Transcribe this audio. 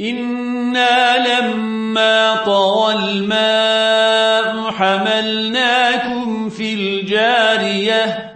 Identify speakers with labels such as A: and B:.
A: إنا لما طغى الماء حملناكم في الجارية